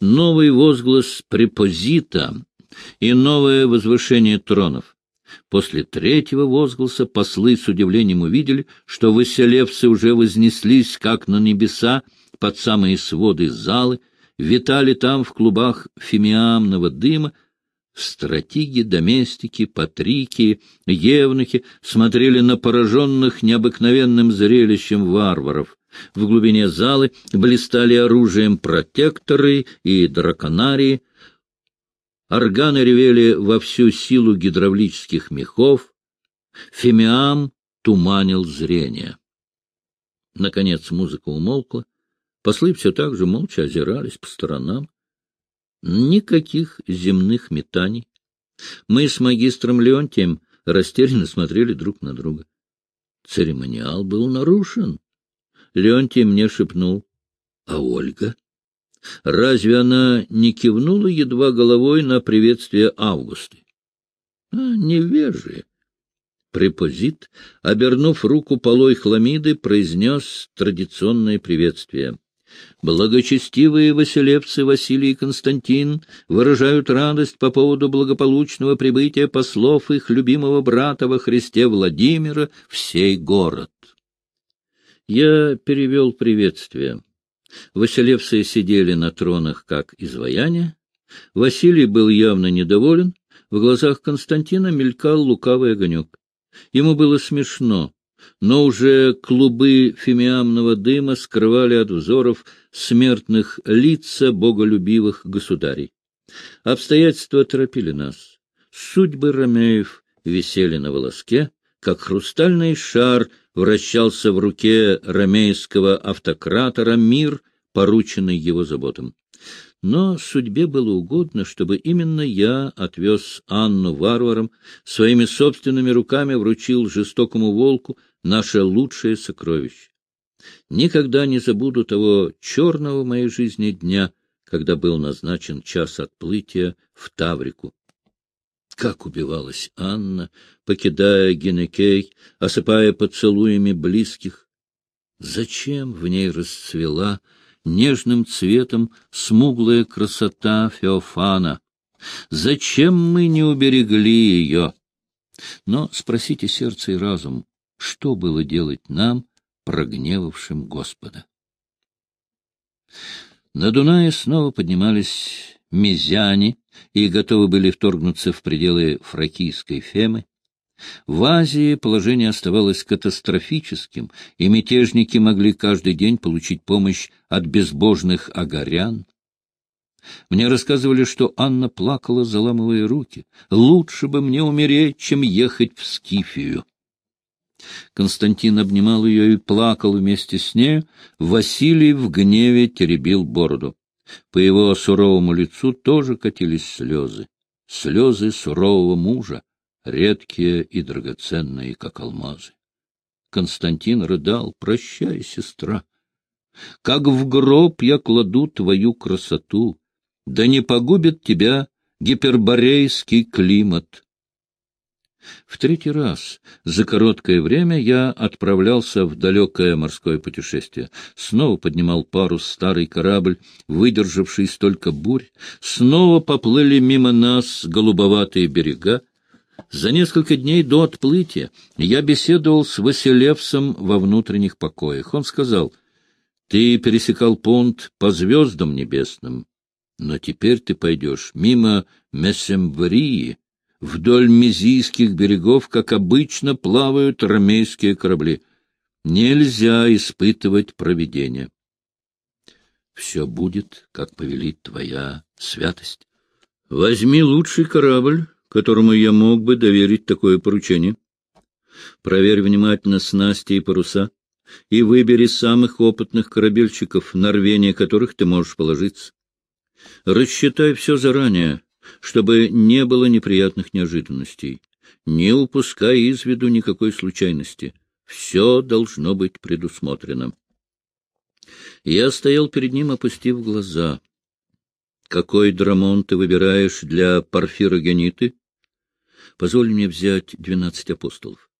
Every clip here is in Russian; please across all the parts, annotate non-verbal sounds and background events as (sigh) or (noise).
новый возглас препозита и новое возвышение тронов. После третьего возгласа послы с удивлением увидели, что выселевцы уже вознеслись, как на небеса, под самые своды залы, витали там в клубах фимиамного дыма, Стратеги, доместики, патрики, евнухи смотрели на пораженных необыкновенным зрелищем варваров. В глубине залы блистали оружием протекторы и драконарии. Органы ревели во всю силу гидравлических мехов. Фемиам туманил зрение. Наконец музыка умолкла. Послы все так же молча озирались по сторонам. Никаких земных метаний. Мы с магистром Леонтием растерянно смотрели друг на друга. Церемониал был нарушен. Леонтий мне шепнул. — А Ольга? Разве она не кивнула едва головой на приветствие Августы? А, невежие. Препозит, обернув руку полой хламиды, произнес традиционное приветствие. Благочестивые василевцы Василий и Константин выражают радость по поводу благополучного прибытия послов их любимого брата во Христе Владимира в сей город. Я перевел приветствие. Василевцы сидели на тронах как изваяния. Василий был явно недоволен. В глазах Константина мелькал лукавый огонек. Ему было смешно но уже клубы фимиамного дыма скрывали от взоров смертных лица боголюбивых государей. Обстоятельства торопили нас. Судьбы Ромеев висели на волоске, как хрустальный шар вращался в руке ромейского автократора мир, порученный его заботам. Но судьбе было угодно, чтобы именно я отвез Анну варварам, своими собственными руками вручил жестокому волку наше лучшее сокровище. Никогда не забуду того черного в моей жизни дня, когда был назначен час отплытия в Таврику. Как убивалась Анна, покидая Генекей, осыпая поцелуями близких. Зачем в ней расцвела нежным цветом смуглая красота Феофана? Зачем мы не уберегли ее? Но спросите сердце и разум, что было делать нам, прогневавшим Господа. На Дунае снова поднимались мезяне и готовы были вторгнуться в пределы фракийской Фемы. В Азии положение оставалось катастрофическим, и мятежники могли каждый день получить помощь от безбожных агарян. Мне рассказывали, что Анна плакала, заламывая руки. «Лучше бы мне умереть, чем ехать в Скифию». Константин обнимал ее и плакал вместе с нею. Василий в гневе теребил бороду. По его суровому лицу тоже катились слезы. Слезы сурового мужа, редкие и драгоценные, как алмазы. Константин рыдал, «Прощай, сестра! Как в гроб я кладу твою красоту, да не погубит тебя гиперборейский климат!» В третий раз за короткое время я отправлялся в далекое морское путешествие. Снова поднимал парус старый корабль, выдержавший столько бурь. Снова поплыли мимо нас голубоватые берега. За несколько дней до отплытия я беседовал с Василевсом во внутренних покоях. Он сказал, «Ты пересекал понт по звездам небесным, но теперь ты пойдешь мимо Мессемврии, Вдоль мизийских берегов, как обычно, плавают ромейские корабли. Нельзя испытывать провидение. Все будет, как повелит твоя святость. Возьми лучший корабль, которому я мог бы доверить такое поручение. Проверь внимательно снасти и паруса и выбери самых опытных корабельщиков, на рвение которых ты можешь положиться. Рассчитай все заранее, чтобы не было неприятных неожиданностей. Не упускай из виду никакой случайности. Все должно быть предусмотрено. Я стоял перед ним, опустив глаза. Какой драмон ты выбираешь для парфирогениты? Позволь мне взять двенадцать апостолов.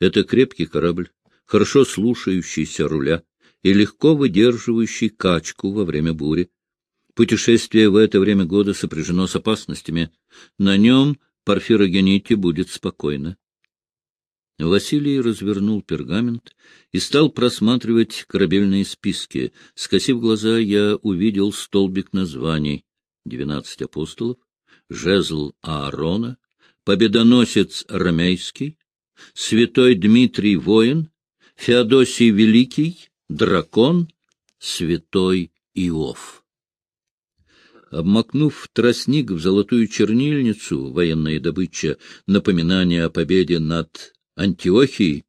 Это крепкий корабль, хорошо слушающийся руля и легко выдерживающий качку во время бури. Путешествие в это время года сопряжено с опасностями. На нем Порфирогените будет спокойно. Василий развернул пергамент и стал просматривать корабельные списки. Скосив глаза, я увидел столбик названий. Двенадцать апостолов, жезл Аарона, победоносец Ромейский, святой Дмитрий Воин, Феодосий Великий, дракон, святой Иов. Обмакнув тростник в золотую чернильницу, военная добыча, напоминание о победе над Антиохией,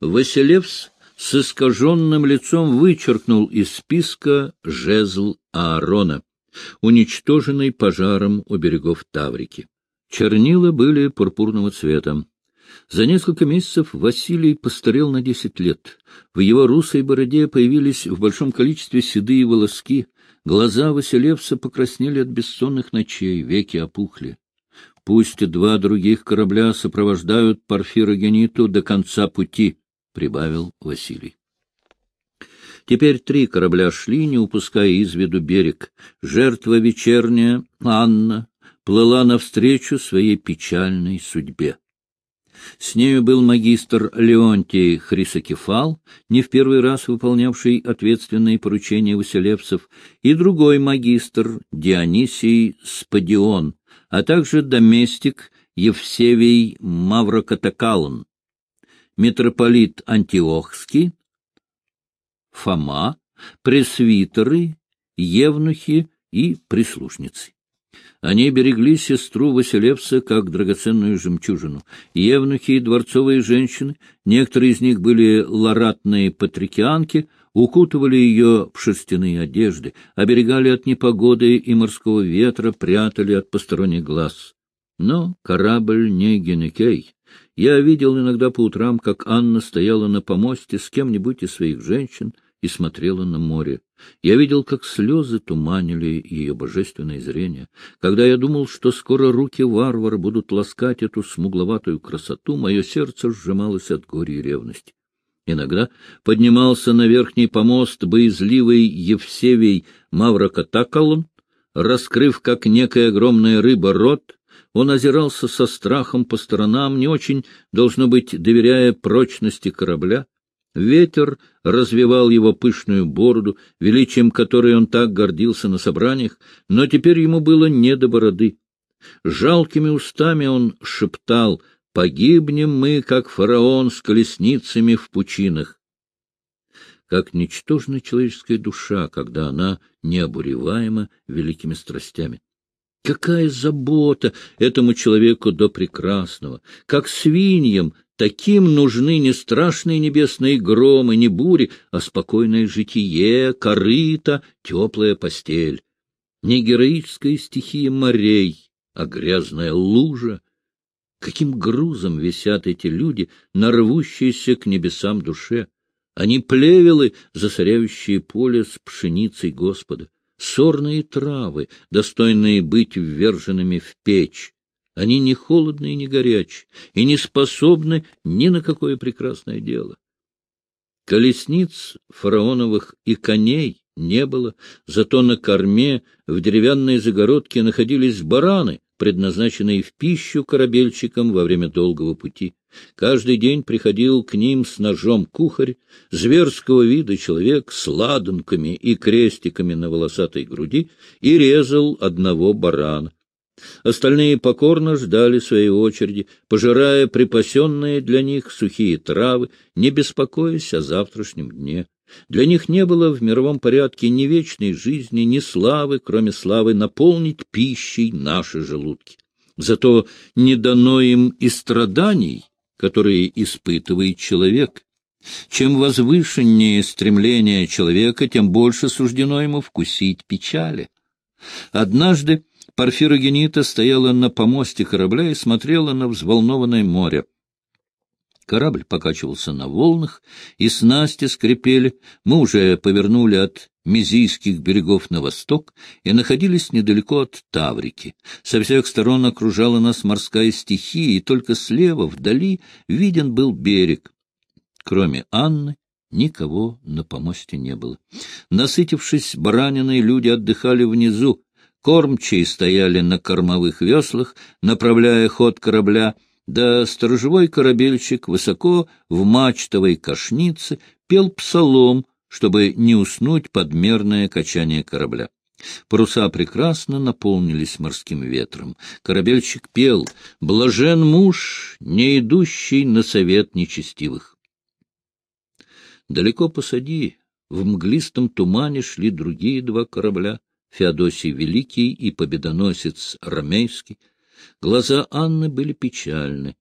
Василевс с искаженным лицом вычеркнул из списка жезл Аарона, уничтоженный пожаром у берегов Таврики. Чернила были пурпурного цвета. За несколько месяцев Василий постарел на десять лет. В его русой бороде появились в большом количестве седые волоски, глаза Василевса покраснели от бессонных ночей, веки опухли. Пусть два других корабля сопровождают Порфирогениту до конца пути, — прибавил Василий. Теперь три корабля шли, не упуская из виду берег. Жертва вечерняя, Анна, плыла навстречу своей печальной судьбе. С нею был магистр Леонтий Хрисокефал, не в первый раз выполнявший ответственные поручения Василевцев, и другой магистр Дионисий Спадион, а также доместик Евсевий Маврокатакалон, митрополит Антиохский, Фома, пресвитеры, евнухи и прислушницы. Они берегли сестру Василевса как драгоценную жемчужину. Евнухи и дворцовые женщины, некоторые из них были ларатные патрикианки, укутывали ее в шерстяные одежды, оберегали от непогоды и морского ветра, прятали от посторонних глаз. Но корабль не Генекей. Я видел иногда по утрам, как Анна стояла на помосте с кем-нибудь из своих женщин и смотрела на море. Я видел, как слезы туманили ее божественное зрение. Когда я думал, что скоро руки варвара будут ласкать эту смугловатую красоту, мое сердце сжималось от горя и ревности. Иногда поднимался на верхний помост боязливый Евсевий Маврокатакалон, раскрыв, как некая огромная рыба, рот, он озирался со страхом по сторонам, не очень, должно быть, доверяя прочности корабля. Ветер развивал его пышную бороду, величием которой он так гордился на собраниях, но теперь ему было не до бороды. Жалкими устами он шептал «Погибнем мы, как фараон с колесницами в пучинах». Как ничтожна человеческая душа, когда она необуреваема великими страстями. Какая забота этому человеку до прекрасного! Как свиньям Таким нужны не страшные небесные громы, не бури, а спокойное житие, корыто, теплая постель. Не героическая стихия морей, а грязная лужа. Каким грузом висят эти люди, нарвущиеся к небесам душе? Они плевелы, засоряющие поле с пшеницей Господа, сорные травы, достойные быть вверженными в печь. Они не холодны и не горячи, и не способны ни на какое прекрасное дело. Колесниц фараоновых и коней не было, зато на корме в деревянной загородке находились бараны, предназначенные в пищу корабельщикам во время долгого пути. Каждый день приходил к ним с ножом кухарь, зверского вида человек с ладанками и крестиками на волосатой груди, и резал одного барана. Остальные покорно ждали своей очереди, пожирая припасенные для них сухие травы, не беспокоясь о завтрашнем дне. Для них не было в мировом порядке ни вечной жизни, ни славы, кроме славы наполнить пищей наши желудки. Зато не дано им и страданий, которые испытывает человек. Чем возвышеннее стремление человека, тем больше суждено ему вкусить печали. Однажды Порфирогенита стояла на помосте корабля и смотрела на взволнованное море. Корабль покачивался на волнах, и снасти скрипели. Мы уже повернули от Мизийских берегов на восток и находились недалеко от Таврики. Со всех сторон окружала нас морская стихия, и только слева, вдали, виден был берег. Кроме Анны Никого на помосте не было. Насытившись бараниной, люди отдыхали внизу. Кормчие стояли на кормовых веслах, направляя ход корабля, да сторожевой корабельщик высоко в мачтовой кошнице пел псалом, чтобы не уснуть под мерное качание корабля. Паруса прекрасно наполнились морским ветром. Корабельщик пел «Блажен муж, не идущий на совет нечестивых». Далеко посади, в мглистом тумане шли другие два корабля — Феодосий Великий и Победоносец Ромейский. Глаза Анны были печальны.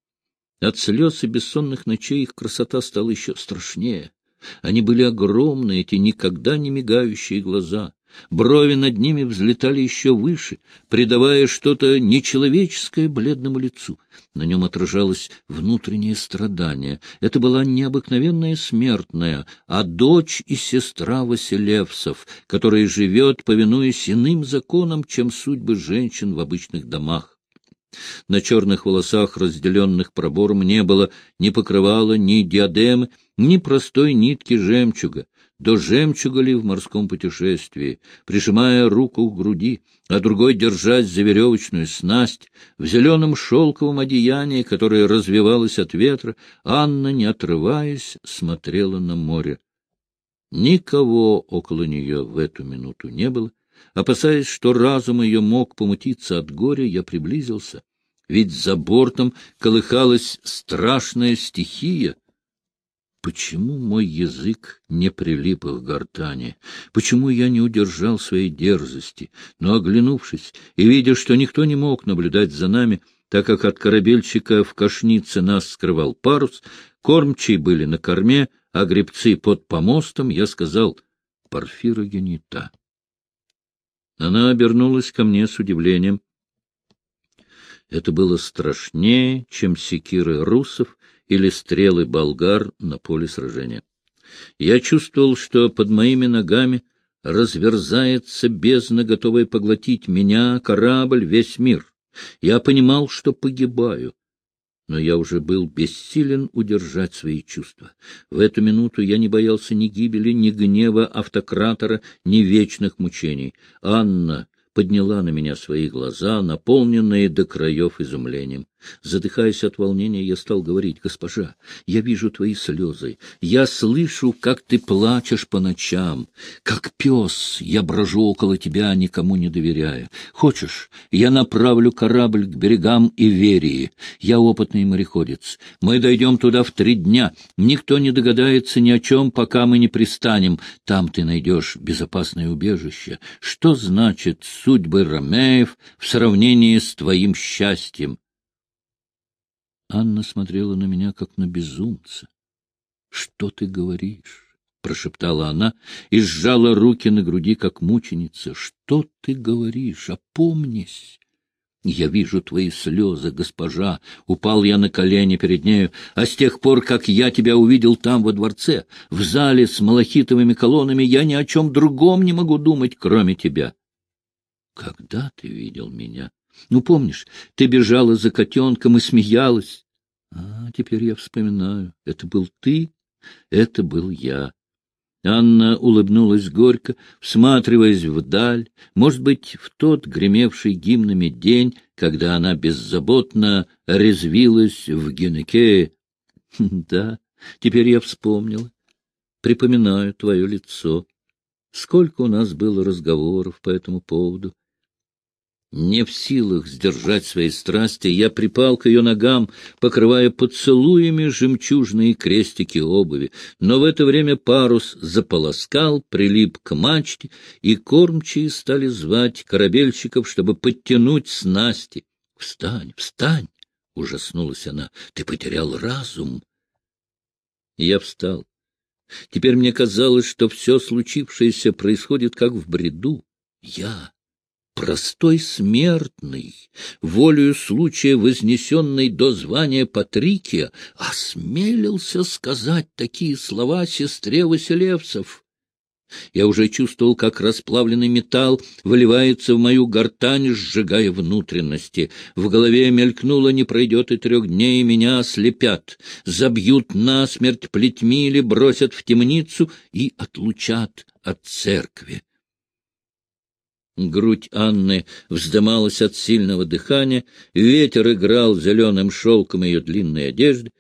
От слез и бессонных ночей их красота стала еще страшнее. Они были огромные, эти никогда не мигающие глаза. Брови над ними взлетали еще выше, придавая что-то нечеловеческое бледному лицу. На нем отражалось внутреннее страдание. Это была необыкновенная смертная, а дочь и сестра Василевсов, которая живет, повинуясь иным законам, чем судьбы женщин в обычных домах. На черных волосах, разделенных пробором, не было ни покрывала, ни диадемы, ни простой нитки жемчуга до жемчуга ли в морском путешествии, прижимая руку к груди, а другой держась за веревочную снасть, в зеленом шелковом одеянии, которое развивалось от ветра, Анна, не отрываясь, смотрела на море. Никого около нее в эту минуту не было. Опасаясь, что разум ее мог помутиться от горя, я приблизился, ведь за бортом колыхалась страшная стихия — Почему мой язык не прилип к гортани? Почему я не удержал своей дерзости? Но, оглянувшись и видя, что никто не мог наблюдать за нами, так как от корабельщика в кошнице нас скрывал парус, кормчие были на корме, а гребцы под помостом, я сказал «Порфира генита». Она обернулась ко мне с удивлением. Это было страшнее, чем секиры русов или стрелы болгар на поле сражения. Я чувствовал, что под моими ногами разверзается бездна, готовая поглотить меня, корабль, весь мир. Я понимал, что погибаю, но я уже был бессилен удержать свои чувства. В эту минуту я не боялся ни гибели, ни гнева автократора, ни вечных мучений. Анна подняла на меня свои глаза, наполненные до краев изумлением. Задыхаясь от волнения, я стал говорить, «Госпожа, я вижу твои слезы, я слышу, как ты плачешь по ночам, как пес, я брожу около тебя, никому не доверяя. Хочешь, я направлю корабль к берегам Иверии, я опытный мореходец, мы дойдем туда в три дня, никто не догадается ни о чем, пока мы не пристанем, там ты найдешь безопасное убежище. Что значит судьбы Ромеев в сравнении с твоим счастьем?» Анна смотрела на меня, как на безумца. — Что ты говоришь? — прошептала она и сжала руки на груди, как мученица. — Что ты говоришь? Опомнись! Я вижу твои слезы, госпожа. Упал я на колени перед нею, а с тех пор, как я тебя увидел там, во дворце, в зале с малахитовыми колоннами, я ни о чем другом не могу думать, кроме тебя. Когда ты видел меня? Ну, помнишь, ты бежала за котенком и смеялась. А, теперь я вспоминаю. Это был ты, это был я. Анна улыбнулась горько, всматриваясь вдаль, может быть, в тот гремевший гимнами день, когда она беззаботно резвилась в Генекее. (laughs) Да, теперь я вспомнила. Припоминаю твое лицо. Сколько у нас было разговоров по этому поводу. Не в силах сдержать свои страсти, я припал к ее ногам, покрывая поцелуями жемчужные крестики обуви. Но в это время парус заполоскал, прилип к мачте, и кормчие стали звать корабельщиков, чтобы подтянуть снасти. — Встань, встань! — ужаснулась она. — Ты потерял разум. Я встал. Теперь мне казалось, что все случившееся происходит как в бреду. Я простой смертный, волею случая вознесенный до звания Патрикия, осмелился сказать такие слова сестре Василевцев. Я уже чувствовал, как расплавленный металл выливается в мою гортань, сжигая внутренности. В голове мелькнуло, не пройдет и трех дней, меня ослепят, забьют насмерть плетьми или бросят в темницу и отлучат от церкви. Грудь Анны вздымалась от сильного дыхания, ветер играл зеленым шелком ее длинной одежды.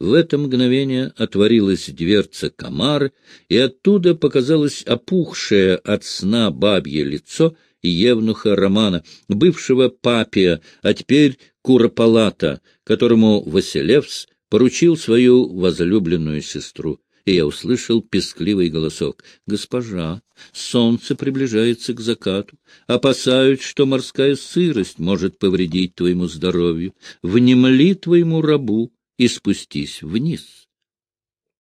В это мгновение отворилась дверца комары, и оттуда показалось опухшее от сна бабье лицо Евнуха Романа, бывшего папия, а теперь Куропалата, которому Василевс поручил свою возлюбленную сестру и я услышал пескливый голосок. — Госпожа, солнце приближается к закату. Опасаюсь, что морская сырость может повредить твоему здоровью. Внемли твоему рабу и спустись вниз.